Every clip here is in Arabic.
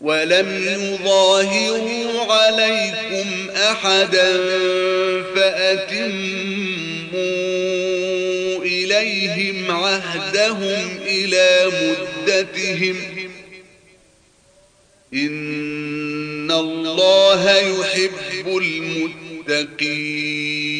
ولم يظاهروا عليكم أحدا فأتموا إليهم عهدهم إلى مدتهم إن الله يحب المتقين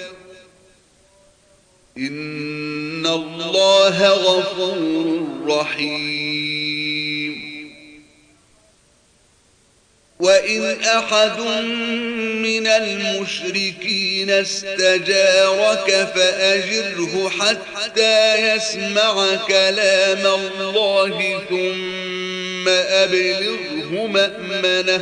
ان الله غفور رحيم وَإِنْ أَحَدٌ مِّنَ الْمُشْرِكِينَ اسْتَجَارَكَ فَأَجِرْهُ حَتَّى يَسْمَعَ كَلَامَ اللَّهِ ثُمَّ أَبْلِغْهُ مَأْمَنَهُ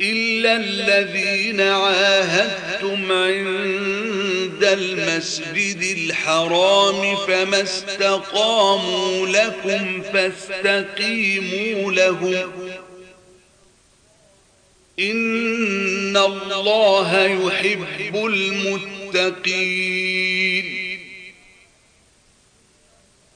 إلا الذين عاهدتم عند المسجد الحرام فما استقاموا لكم فاستقيموا له إن الله يحب المتقين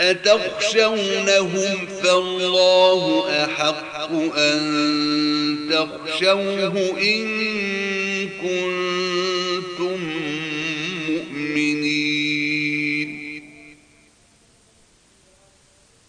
أتخشونهم فالله أحق أن تخشوه إن كنت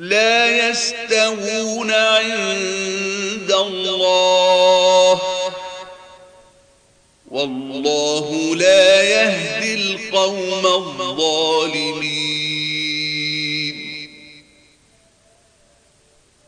لا يستوون عند الله. والله لا يهدي القوم الظالمين.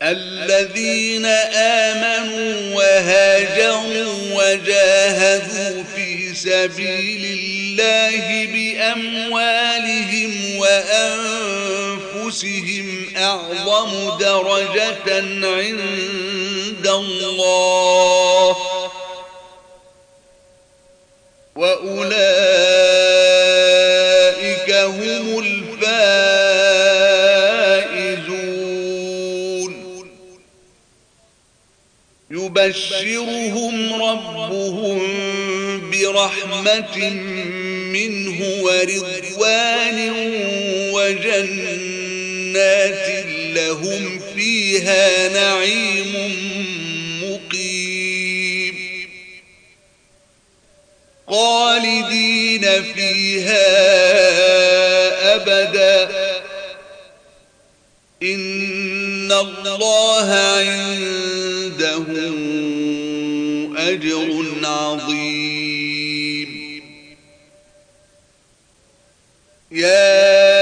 الذين آمنوا وهاجروا وجاهدوا في سبيل الله بأموالهم وأنفسهم أنفسهم أعظم درجة عند الله وأولئك هم الفائزون يبشرهم ربهم برحمة منه ورضوان وجنة جنات لهم فيها نعيم مقيم. قالدين فيها أبدا. إن الله عنده أجر عظيم. يا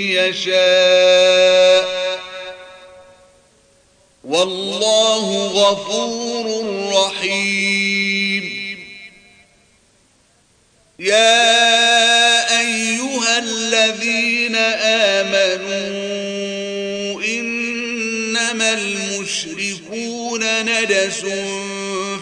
يشاء. والله غفور رحيم. يا أيها الذين آمنوا إنما المشركون ندسون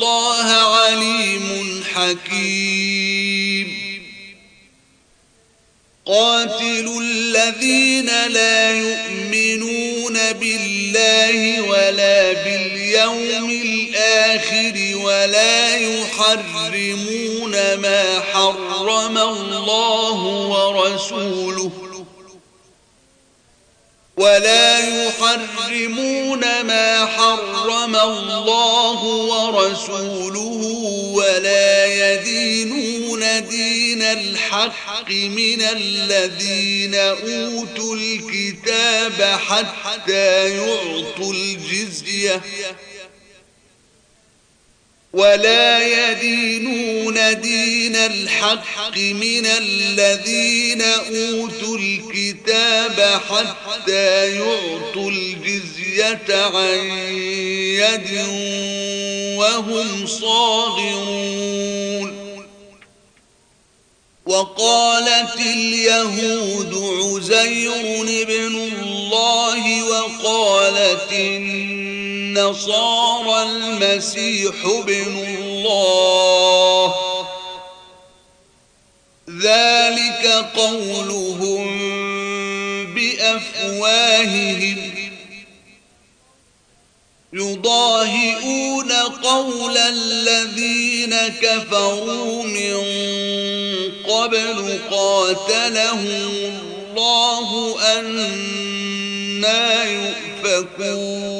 الله عليم حكيم. قاتل الذين لا يؤمنون بالله ولا باليوم الآخر ولا يحرمون ما حرم الله ورسوله. ولا يحرمون ما حرم الله ورسوله ولا يدينون دين الحق من الذين أوتوا الكتاب حتى يعطوا الجزية. ولا يدينون دين الحق من الذين أوتوا الكتاب حتى يعطوا الجزية عن يد وهم صاغرون. وقالت اليهود عزير بن الله وقالت النبي النصارى المسيح ابن الله. ذلك قولهم بأفواههم. يضاهئون قول الذين كفروا من قبل قاتلهم الله أنا يؤفكون.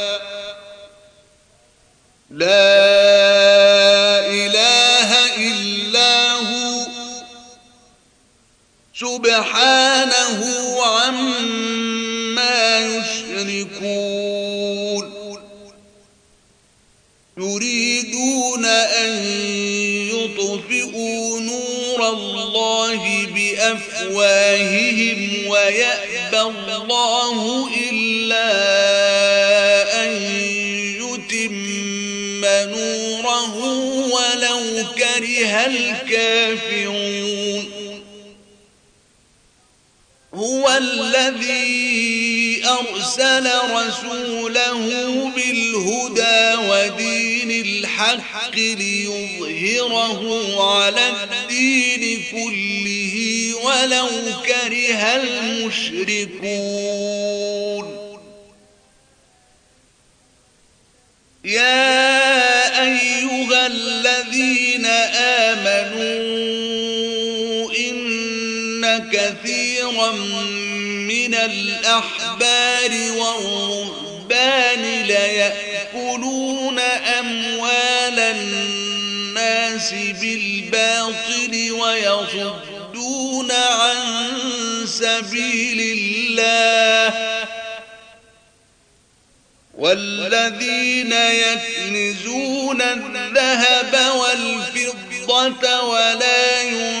لا إله إلا هو. سبحانه عما يشركون. يريدون أن يطفئوا نور الله بأفواههم ويأبى الله إلا أن كفروا ولو كره الكافرون هو الذي أرسل رسوله بالهدى ودين الحق ليظهره على الدين كله ولو كره المشركون يا من الأحبار والرهبان ليأكلون أموال الناس بالباطل ويصدون عن سبيل الله والذين يكنزون الذهب والفضة ولا ينفقون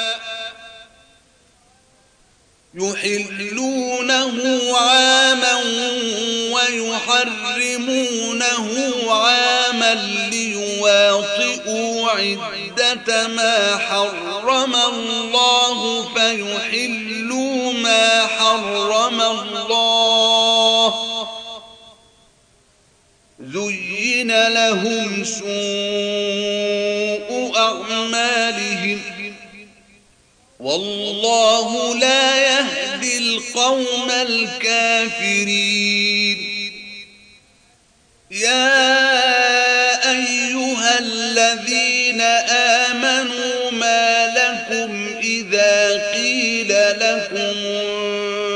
يحلونه عاما ويحرمونه عاما ليواطئوا عدة ما حرم الله فيحلوا ما حرم الله. زين لهم سوء أعمالهم والله لا يهدي القوم الكافرين. يا أيها الذين آمنوا ما لكم إذا قيل لكم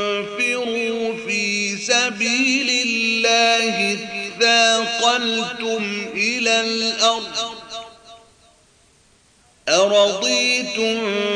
انفروا في سبيل الله اثاقلتم إلى الأرض. أرضيتم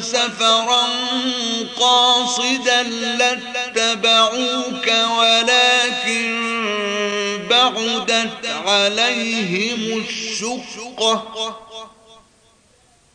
سفرا قاصدا لاتبعوك ولكن بعدت عليهم الشقة.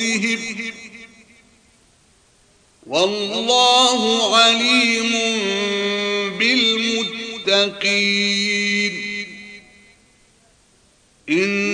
أنفسهم والله عليم بالمتقين إن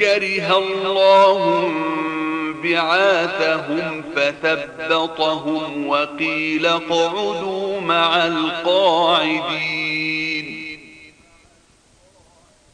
كره الله بعاتهم فثبطهم وقيل قعدوا مع القاعدين.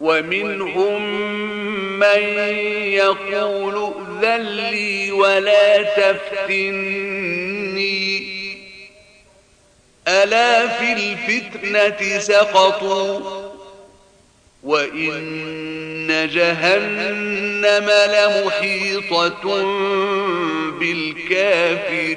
ومنهم من يقول ذلي ولا تفتني. ألا في الفتنة سقطوا وإن جهنم لمحيطة بالكافرين.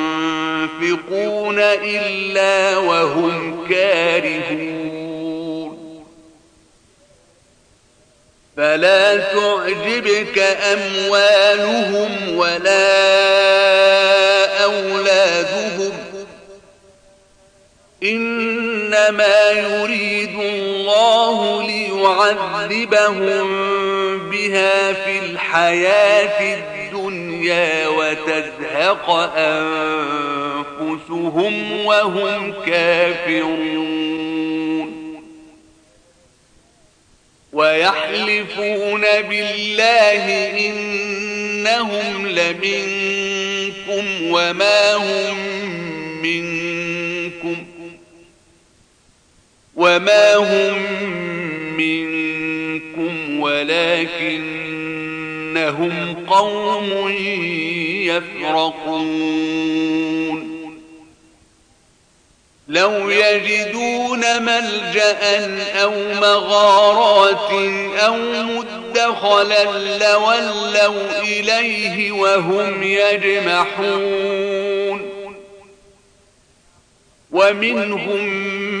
ينفقون إلا وهم كارهون. فلا تعجبك أموالهم ولا أولادهم. إنما يريد الله ليعذبهم بها في الحياة الدنيا. الدنيا وتزهق أنفسهم وهم كافرون. ويحلفون بالله إنهم لمنكم وما هم منكم. وما هم منكم ولكن إنهم قوم يفرقون. لو يجدون ملجأ أو مغارات أو مدخلا لولوا إليه وهم يجمحون. ومنهم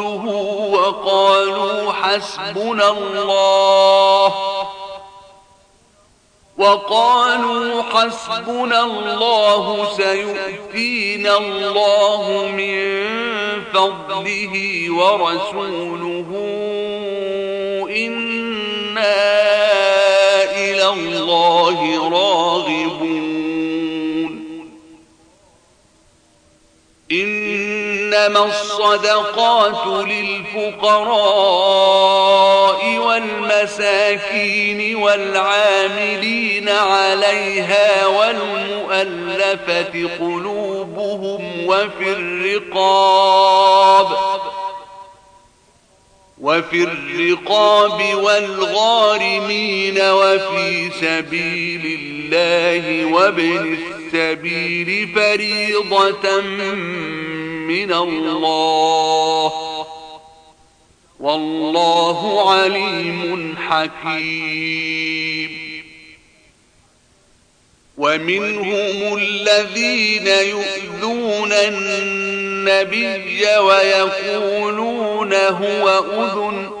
وقالوا حسبنا الله. وقالوا حسبنا الله سيؤتينا الله من فضله ورسوله. إنا إلى الله راغبون. إن إنما الصدقات للفقراء والمساكين والعاملين عليها والمؤلفة قلوبهم وفي الرقاب وفي الرقاب والغارمين وفي سبيل الله وابن السبيل فريضة من الله. والله عليم حكيم. ومنهم الذين يؤذون النبي ويقولون هو أذن.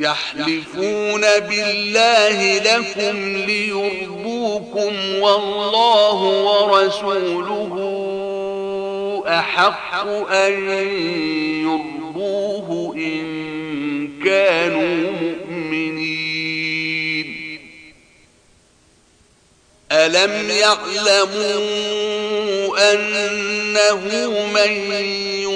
يحلفون بالله لكم ليربوكم والله ورسوله أحق أن يربوه إن كانوا مؤمنين. ألم يعلموا أنه من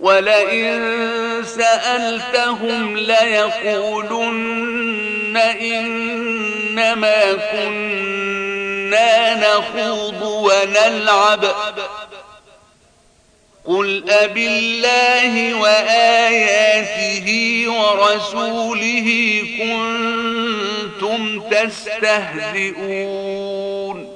وَلَئِن سَأَلْتَهُمْ لَيَقُولُنَّ إِنَّمَا كُنَّا نَخُوضُ وَنَلْعَبُ. قُلْ أَبِ اللَّهِ وَآيَاتِهِ وَرَسُولِهِ كُنْتُمْ تَسْتَهْزِئُونَ.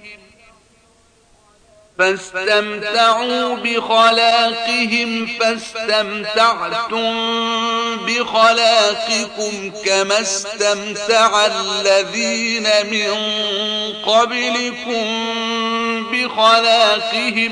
فاستمتعوا بخلاقهم فاستمتعتم بخلاقكم كما استمتع الذين من قبلكم بخلاقهم.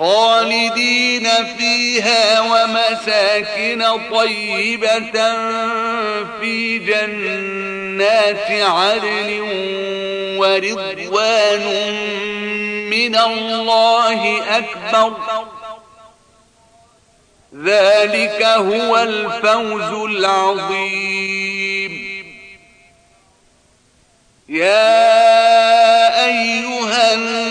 خالدين فيها ومساكن طيبة في جنات عدل ورضوان من الله أكبر. ذلك هو الفوز العظيم. يا أيها الناس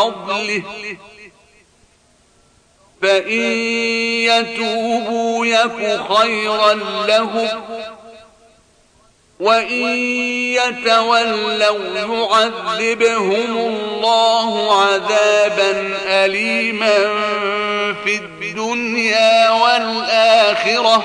فضله فإن يتوبوا يك خيرا لهم وإن يتولوا يعذبهم الله عذابا أليما في الدنيا والآخرة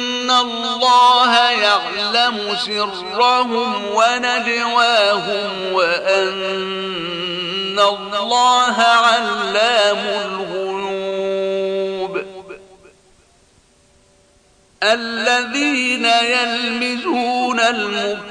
الله يعلم سرهم ونجواهم وان الله علام الغيوب الذين يلمزون المبتدين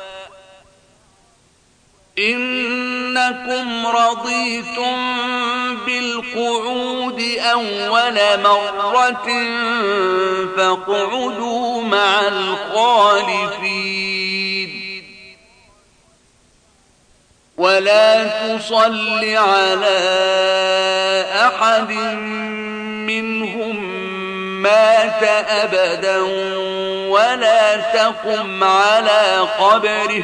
إنكم رضيتم بالقعود أول مرة فاقعدوا مع الخالفين. ولا تصل على أحد منهم مات أبدا ولا تقم على قبره.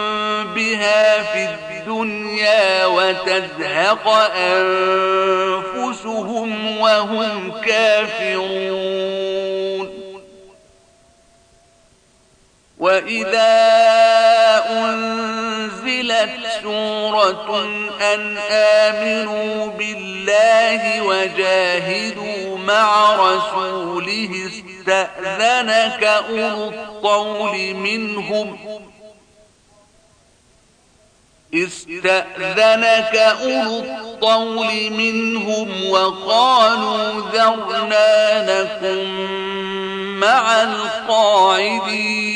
بها في الدنيا وتزهق أنفسهم وهم كافرون وإذا أنزلت سورة أن آمنوا بالله وجاهدوا مع رسوله استأذنك أولو الطول منهم استأذنك أولو الطول منهم وقالوا ذرنانكم مع القاعدين.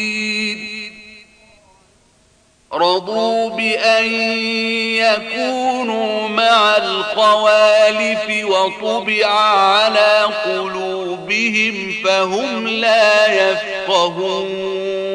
رضوا بأن يكونوا مع القوالف وطبع على قلوبهم فهم لا يفقهون.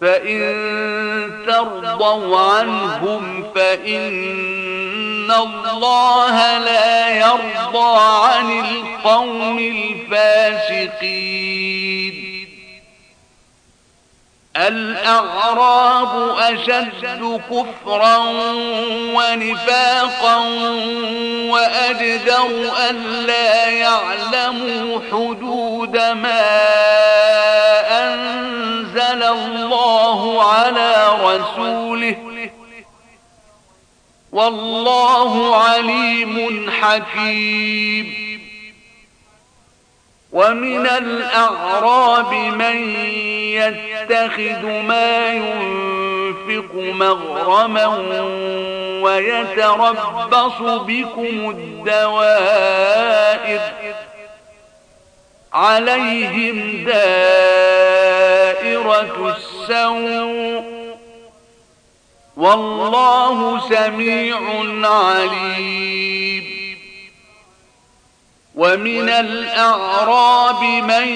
فإن ترضوا عنهم فإن الله لا يرضى عن القوم الفاسقين الأعراب أشد كفرا ونفاقا وأجدر أن لا يعلموا حدود ما أنزل الله على رسوله. والله عليم حكيم. ومن الأعراب من يتخذ ما ينفق مغرما ويتربص بكم الدوائر. عليهم دائرة السوء والله سميع عليم ومن الأعراب من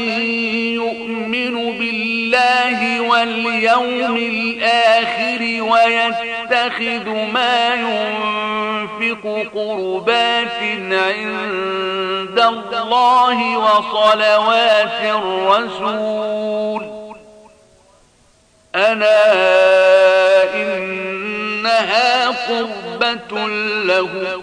يؤمن بالله واليوم الآخر ويتخذ ما ينفق قربات عند الله وصلوات الرسول أنا إنها قربة لهم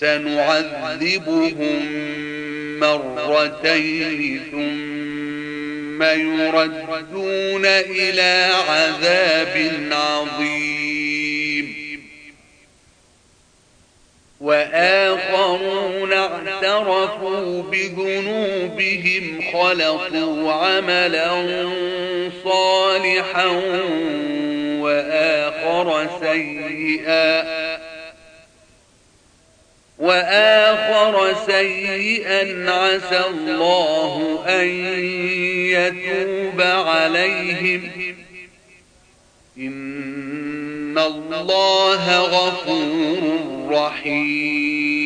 سنعذبهم مرتين ثم يردون إلى عذاب عظيم. وآخرون اعترفوا بذنوبهم خلقوا عملا صالحا وآخر سيئا. وآخر سيئا عسى الله أن يتوب عليهم. إن الله غفور رحيم.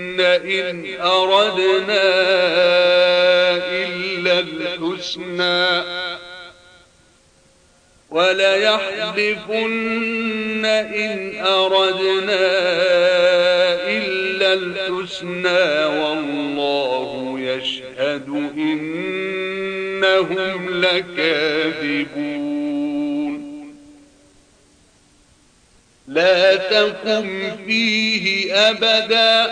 إن أردنا إلا الحسنى وليحذفن إن أردنا إلا الحسنى والله يشهد إنهم لكاذبون لا تقم فيه أبداً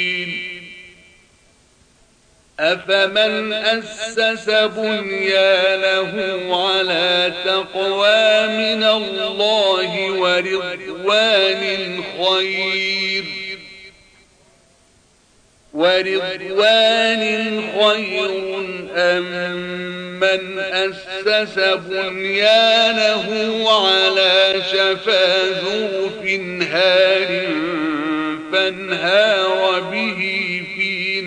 أفمن أسس بنيانه على تقوى من الله ورضوان خير ورضوان خير أم من أسس بنيانه على شفا ذوف هار فانهار به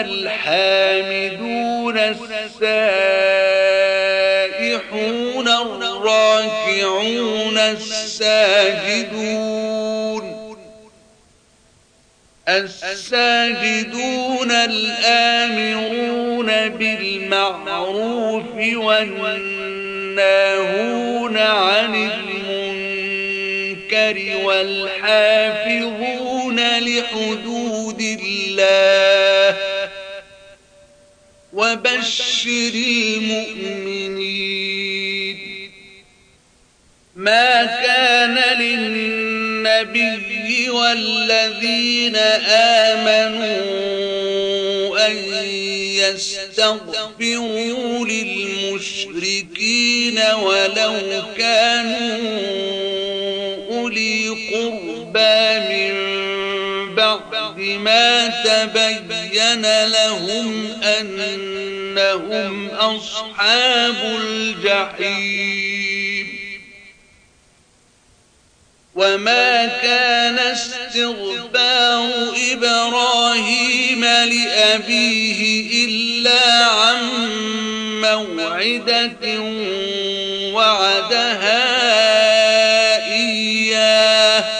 الحامدون السائحون الراكعون الساجدون الساجدون الآمرون بالمعروف والناهون عن المنكر والحافظون لحدود الله وبشر المؤمنين. ما كان للنبي والذين آمنوا أن يستغفروا للمشركين ولو كانوا أولي قربى من بما تبين لهم أنهم أصحاب الجحيم. وما كان استغبار إبراهيم لأبيه إلا عن موعدة وعدها إياه.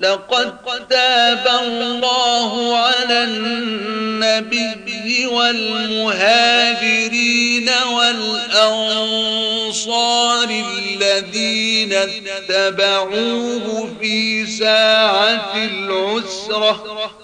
لقد تاب الله على النبي والمهاجرين والأنصار الذين اتبعوه في ساعة العسرة.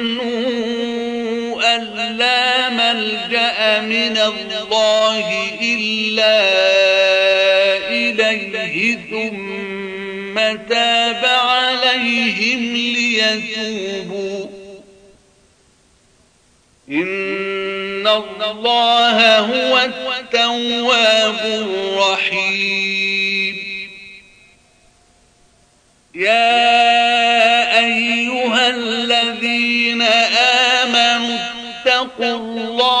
من الله إلا إليه ثم تاب عليهم ليتوبوا. إن الله هو التواب الرحيم. يا أيها الذين آمنوا اتقوا الله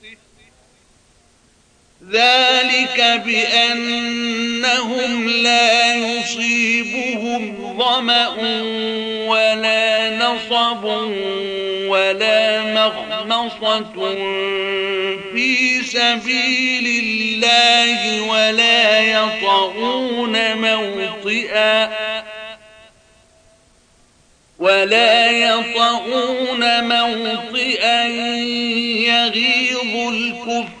ذلك بأنهم لا يصيبهم ظمأ ولا نصب ولا مخمصة في سبيل الله ولا يطعون موطئا ولا يطعون موطئا يغيظ الكفر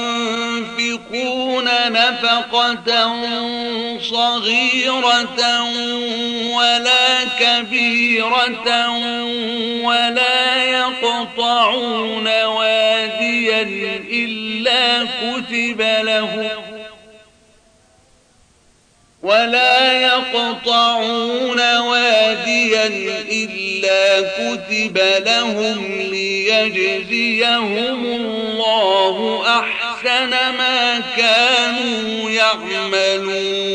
ينفقون نفقة صغيرة ولا كبيرة ولا يقطعون واديا إلا كتب له ولا يقطعون واديا إلا كتب لهم ليجزيهم الله أحسن أحسن ما كانوا يعملون.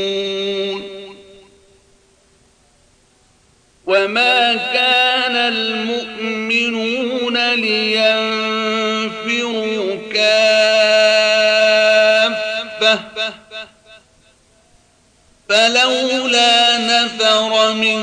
وما كان المؤمنون لينفروا كافة. فلولا نفر من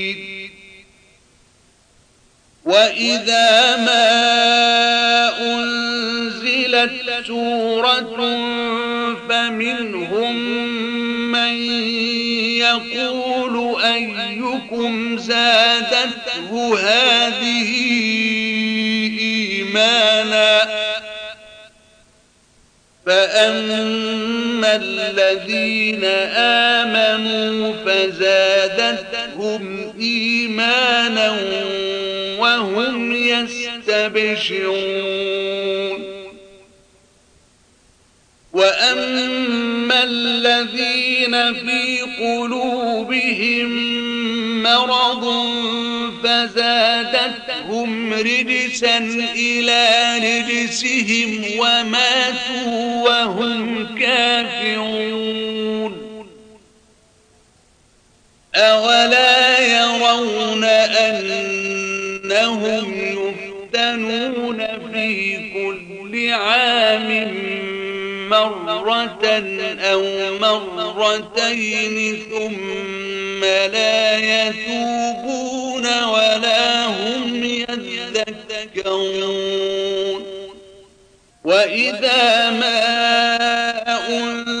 وَإِذَا مَا أُنْزِلَتْ سُورَةٌ فَمِنْهُمْ مَنْ يَقُولُ أَيُّكُمْ زَادَتْهُ هَذِهِ إِيمَانًا فَأَمَّا الَّذِينَ آمَنُوا فَزَادَتْهُمْ إِيمَانًا وهم يستبشرون. وأما الذين في قلوبهم مرض فزادتهم رجسا إلى رجسهم وماتوا وهم كافرون. أولا يرون أن عام مرة أو مرتين ثم لا يتوبون ولا هم يذكرون. وإذا ما أنت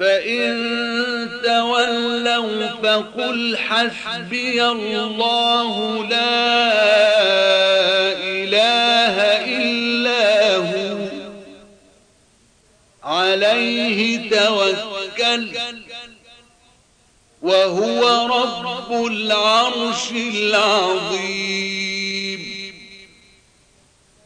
فإن تولوا فقل حسبي الله لا إله إلا هو عليه توكل وهو رب العرش العظيم